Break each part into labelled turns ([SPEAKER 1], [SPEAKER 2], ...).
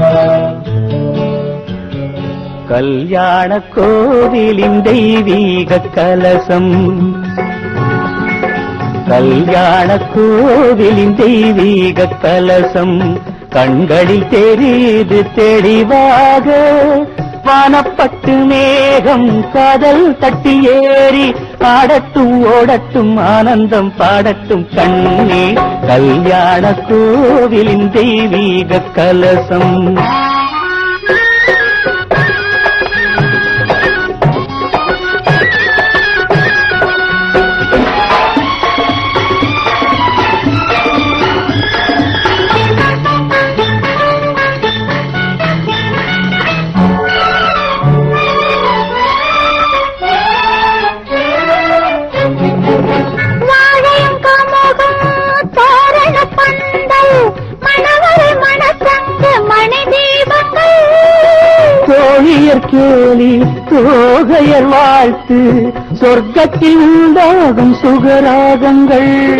[SPEAKER 1] la கல்யாண கோவிலின் தெய்வீக கலசம். கல்யாண கோவிலின் தெய்வீக கலசம். கண்களில் தெரியுது தெளிவாக. வானப்பட்டு மேகம் காதல் தட்டி ஏறி பாடட்டும் ஓடட்டும் ஆனந்தம் பாடட்டும் கண்ணே. கல்யாண கோவிலின் தெய்வீக கலசம். தோழியர் கேலி தோகையர் வாழ்த்து. சொர்க்கத்தில் உண்டாகும் சுகராகங்கள்.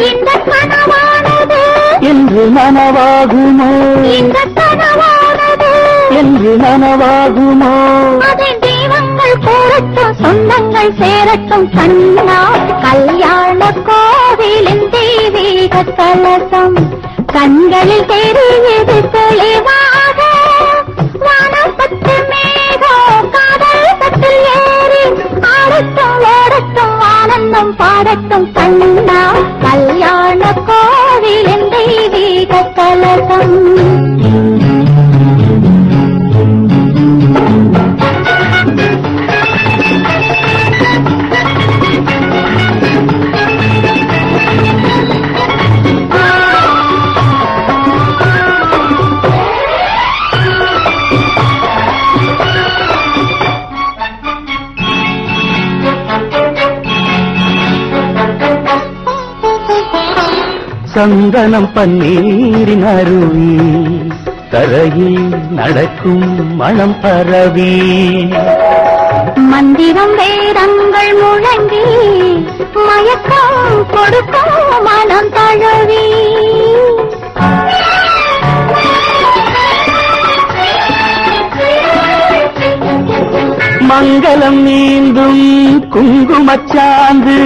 [SPEAKER 1] என்று நனவாகுமோ என்று நனவாகுமோ
[SPEAKER 2] கூறட்டும் சொந்தங்கள் சேரட்டும். கண்ணா கல்யாண கோவிலின் தெய்வீக கலசம். கண்களில் தெரியுது தெளிவாக பாடட்டும் ஆனந்தம் பாடட்டும் கண்ணா. கல்யாண கோவிலின் தெய்வீக கலசம்.
[SPEAKER 1] சந்தனம் பன்னீரின் அருவி. தரையில் நடக்கும் மனம் பரவி.
[SPEAKER 2] மந்திரம் வேதங்கள் முழங்கி மயக்கம் கொடுக்கும்
[SPEAKER 1] மங்களம் நீந்தும் குங்குமச்சாந்து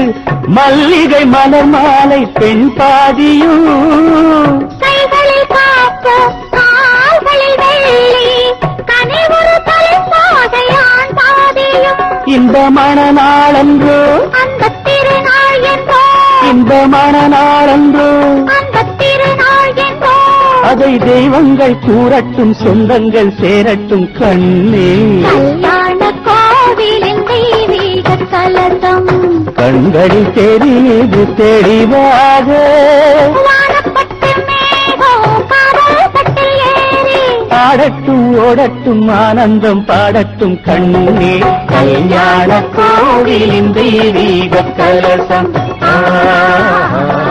[SPEAKER 1] மல்லிகை மலர் மாலை பெண் பாதியும். இந்த மனநாளன்றோ
[SPEAKER 2] அந்த திருநாள் என்றோ
[SPEAKER 1] இந்த
[SPEAKER 2] மனநாளன்றோ
[SPEAKER 1] அதை தெய்வங்கள் கூறட்டும் சொந்தங்கள் சேரட்டும் கண்ணே
[SPEAKER 2] கலசம்
[SPEAKER 1] கண்களில் தெரியுது தெளிவாக. ஆடட்டும் ஓடட்டும் ஆனந்தம் பாடட்டும் கண்ணே. கல்யாண கோவிலின் தெய்வீக கலசம். ஆ.